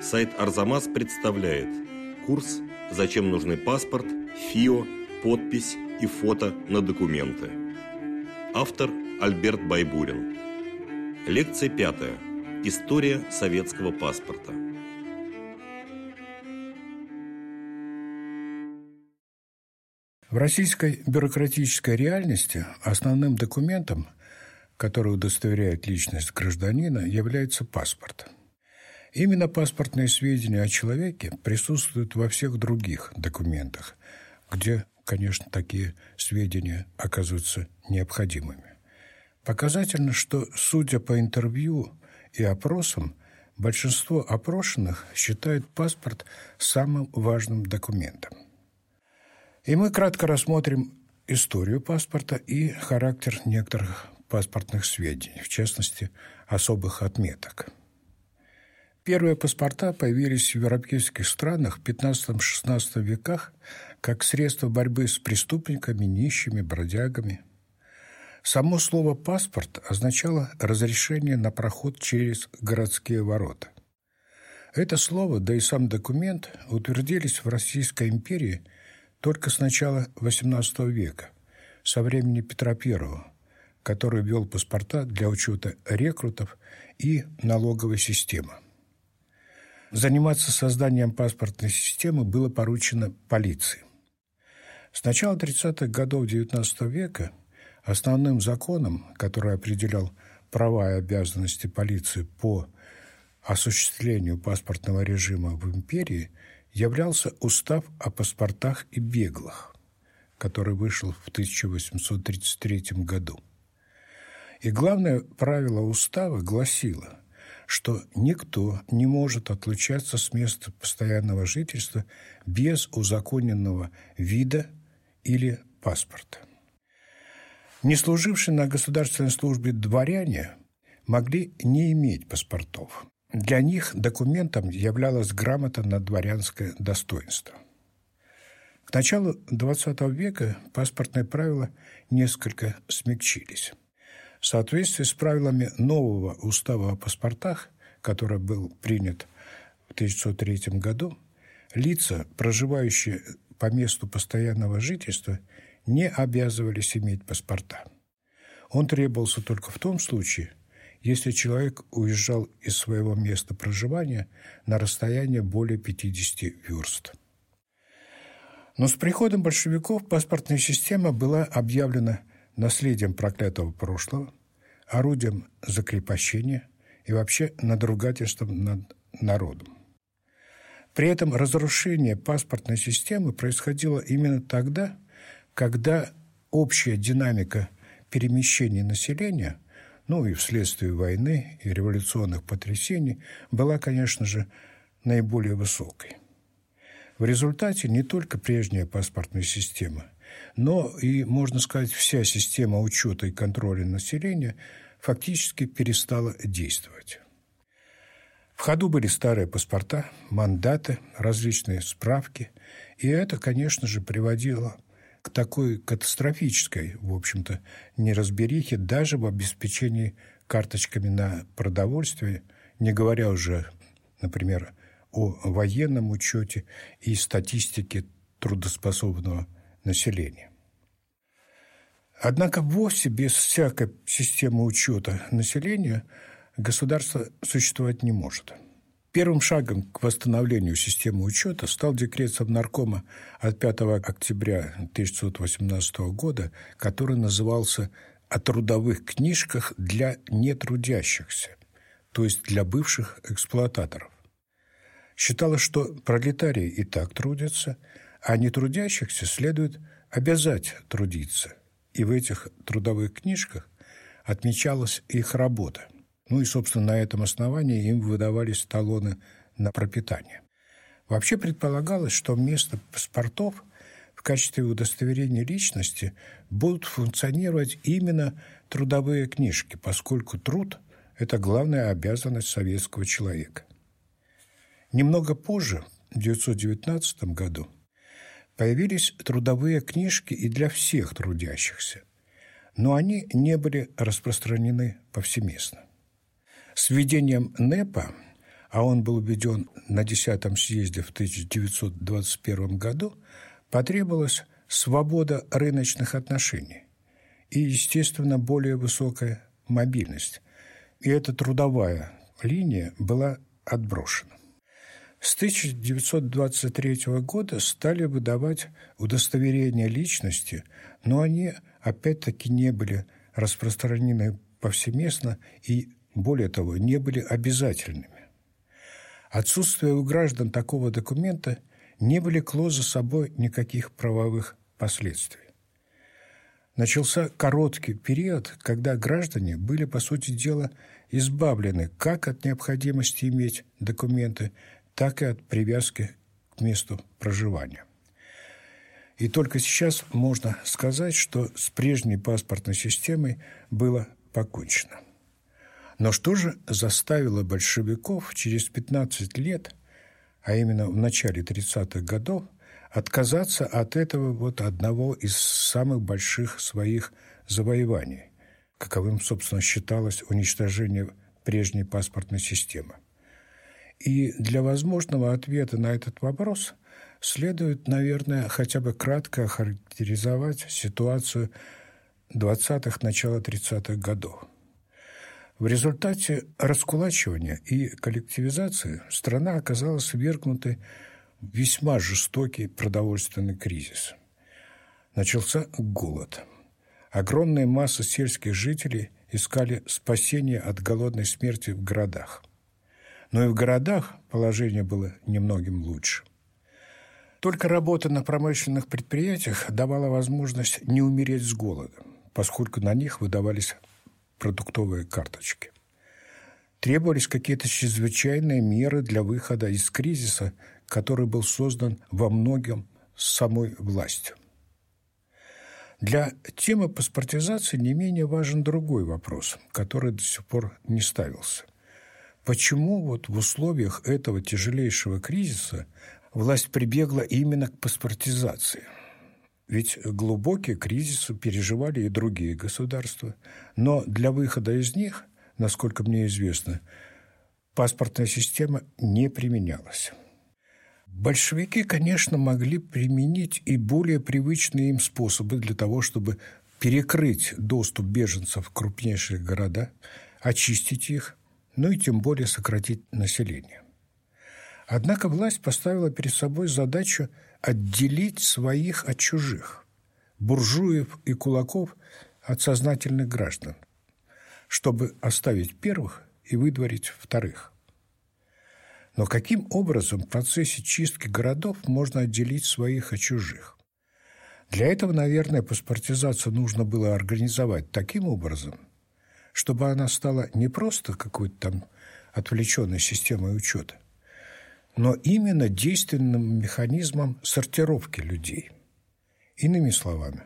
Сайт Арзамас представляет курс «Зачем нужны паспорт, ФИО, подпись и фото на документы». Автор Альберт Байбурин. Лекция пятая. История советского паспорта. В российской бюрократической реальности основным документом, который удостоверяет личность гражданина, является паспорт – Именно паспортные сведения о человеке присутствуют во всех других документах, где, конечно, такие сведения оказываются необходимыми. Показательно, что, судя по интервью и опросам, большинство опрошенных считают паспорт самым важным документом. И мы кратко рассмотрим историю паспорта и характер некоторых паспортных сведений, в частности, особых отметок – Первые паспорта появились в европейских странах в XV-XVI веках как средство борьбы с преступниками, нищими, бродягами. Само слово «паспорт» означало разрешение на проход через городские ворота. Это слово, да и сам документ утвердились в Российской империи только с начала XVIII века, со времени Петра I, который ввел паспорта для учета рекрутов и налоговой системы. Заниматься созданием паспортной системы было поручено полиции. С начала 30-х годов XIX века основным законом, который определял права и обязанности полиции по осуществлению паспортного режима в империи, являлся Устав о паспортах и беглых, который вышел в 1833 году. И главное правило устава гласило – что никто не может отлучаться с места постоянного жительства без узаконенного вида или паспорта. Не служившие на государственной службе дворяне могли не иметь паспортов. Для них документом являлась грамота на дворянское достоинство. К началу XX века паспортные правила несколько смягчились. В соответствии с правилами нового устава о паспортах, который был принят в 1903 году, лица, проживающие по месту постоянного жительства, не обязывались иметь паспорта. Он требовался только в том случае, если человек уезжал из своего места проживания на расстояние более 50 верст. Но с приходом большевиков паспортная система была объявлена наследием проклятого прошлого, орудием закрепощения и вообще надругательством над народом. При этом разрушение паспортной системы происходило именно тогда, когда общая динамика перемещений населения, ну и вследствие войны и революционных потрясений, была, конечно же, наиболее высокой. В результате не только прежняя паспортная система – но и, можно сказать, вся система учета и контроля населения фактически перестала действовать. В ходу были старые паспорта, мандаты, различные справки, и это, конечно же, приводило к такой катастрофической, в общем-то, неразберихе даже в обеспечении карточками на продовольствие, не говоря уже, например, о военном учете и статистике трудоспособного населения. Однако вовсе без всякой системы учета населения государство существовать не может. Первым шагом к восстановлению системы учета стал декрет Совнаркома от 5 октября 1918 года, который назывался «О трудовых книжках для нетрудящихся», то есть для бывших эксплуататоров. Считалось, что пролетарии и так трудятся – а нетрудящихся следует обязать трудиться. И в этих трудовых книжках отмечалась их работа. Ну и, собственно, на этом основании им выдавались талоны на пропитание. Вообще предполагалось, что вместо паспортов в качестве удостоверения личности будут функционировать именно трудовые книжки, поскольку труд – это главная обязанность советского человека. Немного позже, в 1919 году, Появились трудовые книжки и для всех трудящихся, но они не были распространены повсеместно. С введением НЭПа а он был введен на 10 съезде в 1921 году, потребовалась свобода рыночных отношений и, естественно, более высокая мобильность. И эта трудовая линия была отброшена. С 1923 года стали выдавать удостоверения личности, но они опять-таки не были распространены повсеместно и, более того, не были обязательными. Отсутствие у граждан такого документа не влекло за собой никаких правовых последствий. Начался короткий период, когда граждане были, по сути дела, избавлены как от необходимости иметь документы, так и от привязки к месту проживания. И только сейчас можно сказать, что с прежней паспортной системой было покончено. Но что же заставило большевиков через 15 лет, а именно в начале 30-х годов, отказаться от этого вот одного из самых больших своих завоеваний, каковым, собственно, считалось уничтожение прежней паспортной системы. И для возможного ответа на этот вопрос следует, наверное, хотя бы кратко охарактеризовать ситуацию 20-х, начала 30-х годов. В результате раскулачивания и коллективизации страна оказалась ввергнутой в весьма жестокий продовольственный кризис. Начался голод. Огромные массы сельских жителей искали спасения от голодной смерти в городах – но и в городах положение было немногим лучше. Только работа на промышленных предприятиях давала возможность не умереть с голода, поскольку на них выдавались продуктовые карточки. Требовались какие-то чрезвычайные меры для выхода из кризиса, который был создан во многом самой властью. Для темы паспортизации не менее важен другой вопрос, который до сих пор не ставился. Почему вот в условиях этого тяжелейшего кризиса власть прибегла именно к паспортизации? Ведь глубокие кризисы переживали и другие государства. Но для выхода из них, насколько мне известно, паспортная система не применялась. Большевики, конечно, могли применить и более привычные им способы для того, чтобы перекрыть доступ беженцев в крупнейшие города, очистить их, ну и тем более сократить население. Однако власть поставила перед собой задачу отделить своих от чужих, буржуев и кулаков от сознательных граждан, чтобы оставить первых и выдворить вторых. Но каким образом в процессе чистки городов можно отделить своих от чужих? Для этого, наверное, паспортизацию нужно было организовать таким образом – чтобы она стала не просто какой-то там отвлеченной системой учета, но именно действенным механизмом сортировки людей. Иными словами,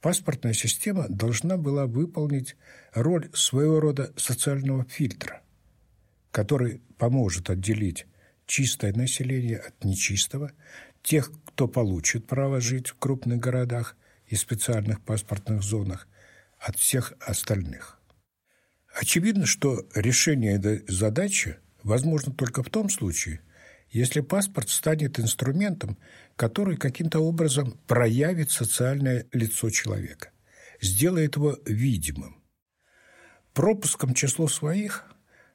паспортная система должна была выполнить роль своего рода социального фильтра, который поможет отделить чистое население от нечистого, тех, кто получит право жить в крупных городах и специальных паспортных зонах, от всех остальных. Очевидно, что решение этой задачи возможно только в том случае, если паспорт станет инструментом, который каким-то образом проявит социальное лицо человека, сделает его видимым. Пропуском число своих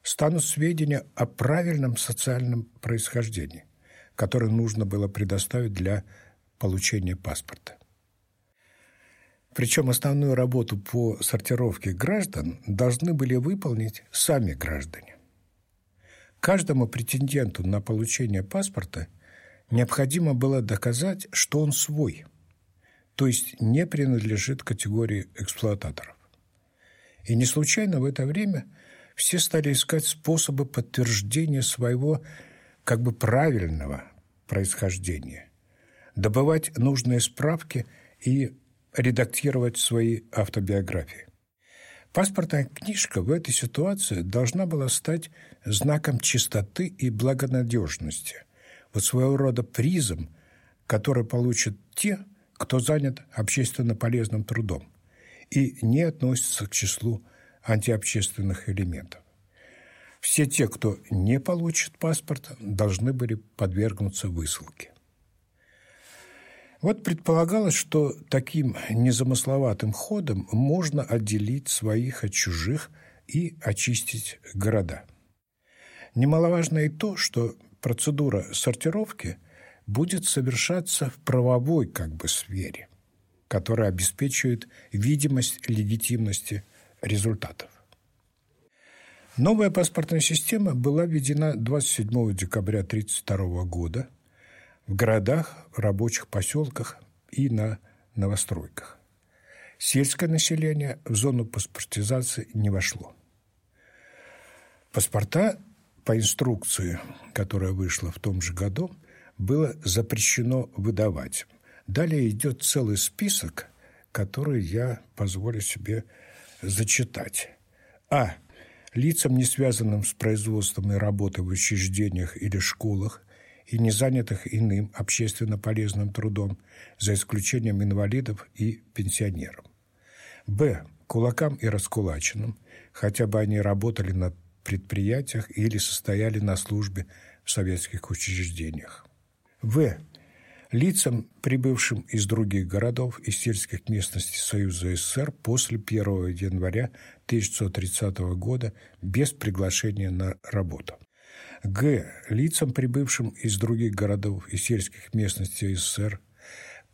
станут сведения о правильном социальном происхождении, которое нужно было предоставить для получения паспорта. Причем основную работу по сортировке граждан должны были выполнить сами граждане. Каждому претенденту на получение паспорта необходимо было доказать, что он свой, то есть не принадлежит категории эксплуататоров. И не случайно в это время все стали искать способы подтверждения своего как бы правильного происхождения, добывать нужные справки и редактировать свои автобиографии. Паспортная книжка в этой ситуации должна была стать знаком чистоты и благонадежности, вот своего рода призом, который получат те, кто занят общественно полезным трудом и не относится к числу антиобщественных элементов. все те, кто не получит паспорта, должны были подвергнуться высылке. Вот предполагалось, что таким незамысловатым ходом можно отделить своих от чужих и очистить города. Немаловажно и то, что процедура сортировки будет совершаться в правовой как бы сфере, которая обеспечивает видимость легитимности результатов. Новая паспортная система была введена 27 декабря 1932 года в городах, рабочих поселках и на новостройках. Сельское население в зону паспортизации не вошло. Паспорта по инструкции, которая вышла в том же году, было запрещено выдавать. Далее идет целый список, который я позволю себе зачитать. А. Лицам, не связанным с производством и работой в учреждениях или школах, и не занятых иным общественно полезным трудом, за исключением инвалидов и пенсионеров. Б. Кулакам и раскулаченным, хотя бы они работали на предприятиях или состояли на службе в советских учреждениях. В. Лицам, прибывшим из других городов и сельских местностей Союза СССР после 1 января 1930 года без приглашения на работу. Г. Лицам, прибывшим из других городов и сельских местностей СССР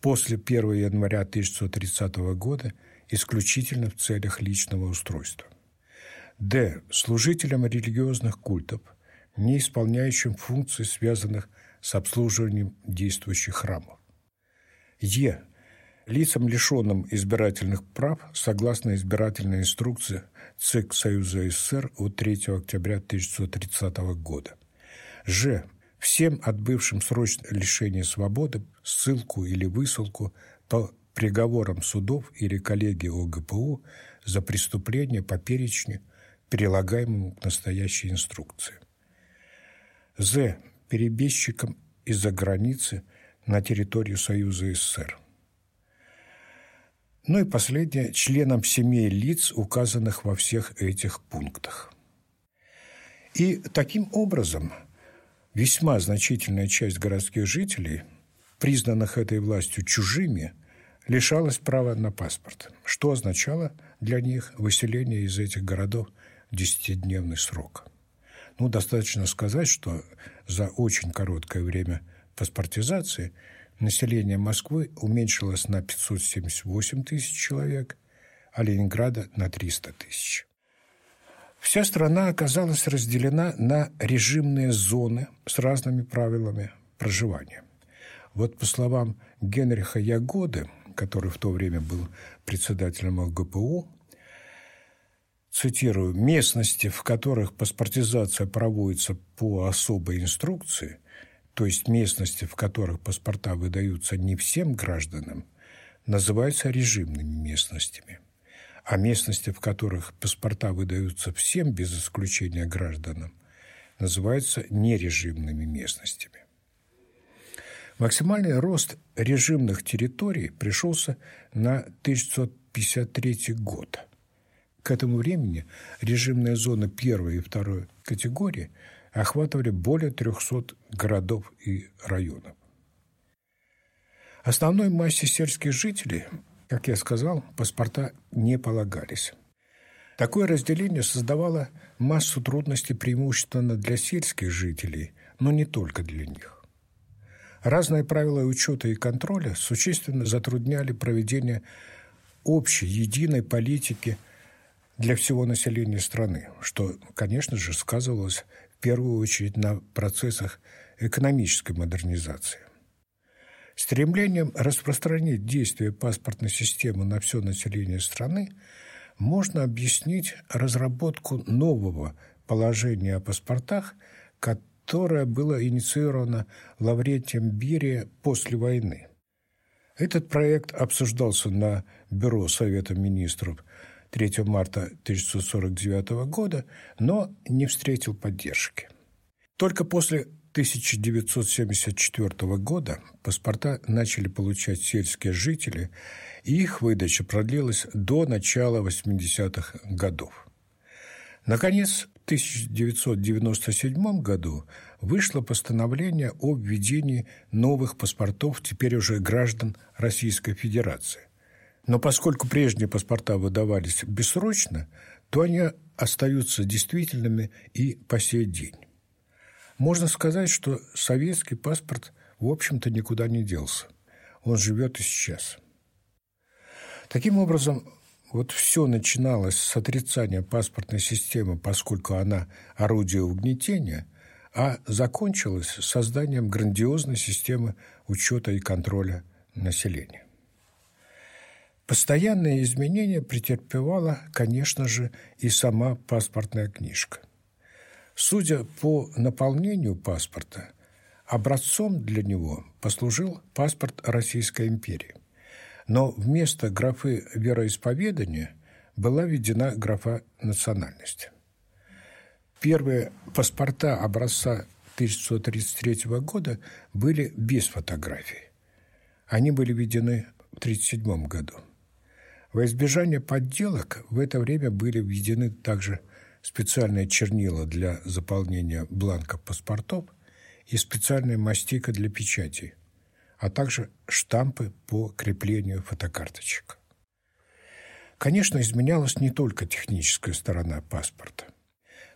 после 1 января 1930 года исключительно в целях личного устройства. Д. Служителям религиозных культов, не исполняющим функций, связанных с обслуживанием действующих храмов. Е. Лицам, лишенным избирательных прав, согласно избирательной инструкции ЦИК Союза СССР от 3 октября 1930 года. Ж. Всем отбывшим срочное лишение свободы, ссылку или высылку по приговорам судов или коллегии ОГПУ за преступление по перечню, прилагаемому к настоящей инструкции. З. Перебежчикам из-за границы на территорию Союза СССР. Ну и последнее – членам семей лиц, указанных во всех этих пунктах. И таким образом – Весьма значительная часть городских жителей, признанных этой властью чужими, лишалась права на паспорт, что означало для них выселение из этих городов десятидневный срок. Ну, достаточно сказать, что за очень короткое время паспортизации население Москвы уменьшилось на 578 тысяч человек, а Ленинграда – на 300 тысяч. Вся страна оказалась разделена на режимные зоны с разными правилами проживания. Вот по словам Генриха Ягоды, который в то время был председателем ЛГПУ, цитирую, «местности, в которых паспортизация проводится по особой инструкции, то есть местности, в которых паспорта выдаются не всем гражданам, называются режимными местностями а местности, в которых паспорта выдаются всем без исключения гражданам, называются нережимными местностями. Максимальный рост режимных территорий пришелся на 1953 год. К этому времени режимные зоны первой и второй категории охватывали более 300 городов и районов. Основной массе сельских жителей как я сказал, паспорта не полагались. Такое разделение создавало массу трудностей преимущественно для сельских жителей, но не только для них. Разные правила учета и контроля существенно затрудняли проведение общей, единой политики для всего населения страны, что, конечно же, сказывалось первую очередь на процессах экономической модернизации. Стремлением распространить действие паспортной системы на все население страны можно объяснить разработку нового положения о паспортах, которое было инициировано Лаврентием Берия после войны. Этот проект обсуждался на Бюро Совета министров 3 марта 1949 года, но не встретил поддержки. Только после 1974 года паспорта начали получать сельские жители, и их выдача продлилась до начала 80-х годов. Наконец, в 1997 году вышло постановление о введении новых паспортов теперь уже граждан Российской Федерации. Но поскольку прежние паспорта выдавались бессрочно, то они остаются действительными и по сей день. Можно сказать, что советский паспорт, в общем-то, никуда не делся. Он живет и сейчас. Таким образом, вот все начиналось с отрицания паспортной системы, поскольку она орудие угнетения, а закончилось созданием грандиозной системы учета и контроля населения. Постоянные изменения претерпевала, конечно же, и сама паспортная книжка. Судя по наполнению паспорта, образцом для него послужил паспорт Российской империи. Но вместо графы вероисповедания была введена графа национальности. Первые паспорта образца 1933 года были без фотографий. Они были введены в 1937 году. Во избежание подделок в это время были введены также специальные чернила для заполнения бланков паспортов и специальная мастика для печати, а также штампы по креплению фотокарточек. Конечно, изменялась не только техническая сторона паспорта.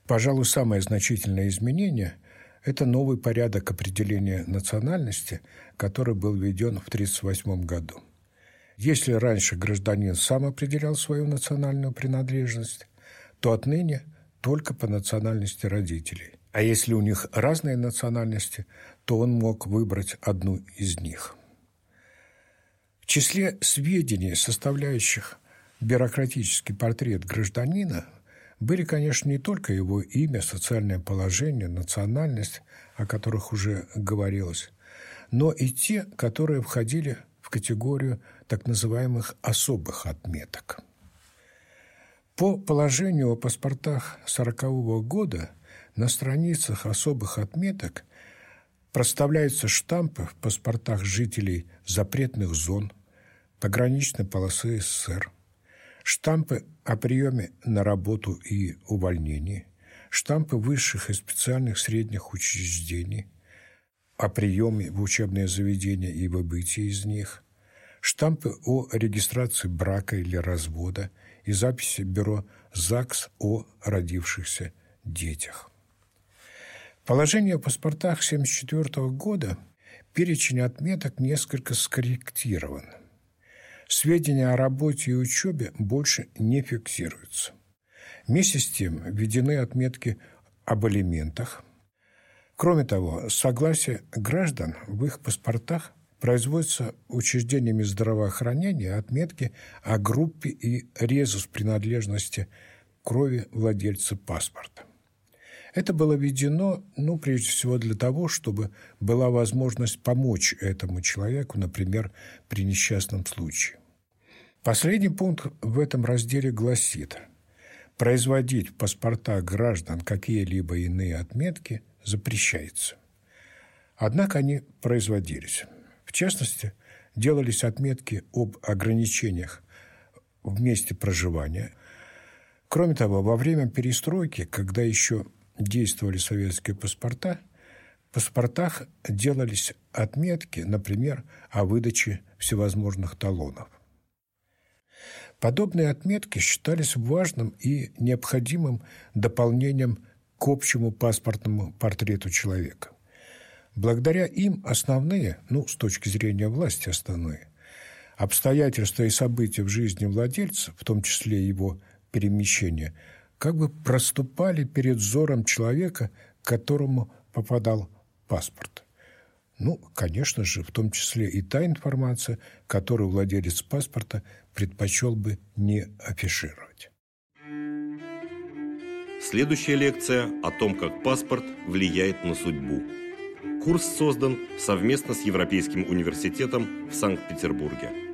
Пожалуй, самое значительное изменение – это новый порядок определения национальности, который был введен в 1938 году. Если раньше гражданин сам определял свою национальную принадлежность, то отныне только по национальности родителей. А если у них разные национальности, то он мог выбрать одну из них. В числе сведений, составляющих бюрократический портрет гражданина, были, конечно, не только его имя, социальное положение, национальность, о которых уже говорилось, но и те, которые входили в категорию так называемых особых отметок. По положению о паспортах 1940 года на страницах особых отметок проставляются штампы в паспортах жителей запретных зон, пограничной полосы СССР, штампы о приеме на работу и увольнении, штампы высших и специальных средних учреждений, о приеме в учебные заведения и выбытии из них, штампы о регистрации брака или развода и записи бюро ЗАГС о родившихся детях. Положение в паспортах 1974 года перечень отметок несколько скорректирован. Сведения о работе и учебе больше не фиксируются. Вместе с тем введены отметки об элементах, Кроме того, согласие граждан в их паспортах производятся учреждениями здравоохранения отметки о группе и резус принадлежности крови владельца паспорта. Это было введено, ну, прежде всего для того, чтобы была возможность помочь этому человеку, например, при несчастном случае. Последний пункт в этом разделе гласит «Производить в паспортах граждан какие-либо иные отметки – запрещается. Однако они производились. Частности, делались отметки об ограничениях в месте проживания. Кроме того, во время перестройки, когда еще действовали советские паспорта, в паспортах делались отметки, например, о выдаче всевозможных талонов. Подобные отметки считались важным и необходимым дополнением к общему паспортному портрету человека. Благодаря им основные, ну, с точки зрения власти основные, обстоятельства и события в жизни владельца, в том числе его перемещения, как бы проступали перед взором человека, которому попадал паспорт. Ну, конечно же, в том числе и та информация, которую владелец паспорта предпочел бы не афишировать. Следующая лекция о том, как паспорт влияет на судьбу. Курс создан совместно с Европейским университетом в Санкт-Петербурге.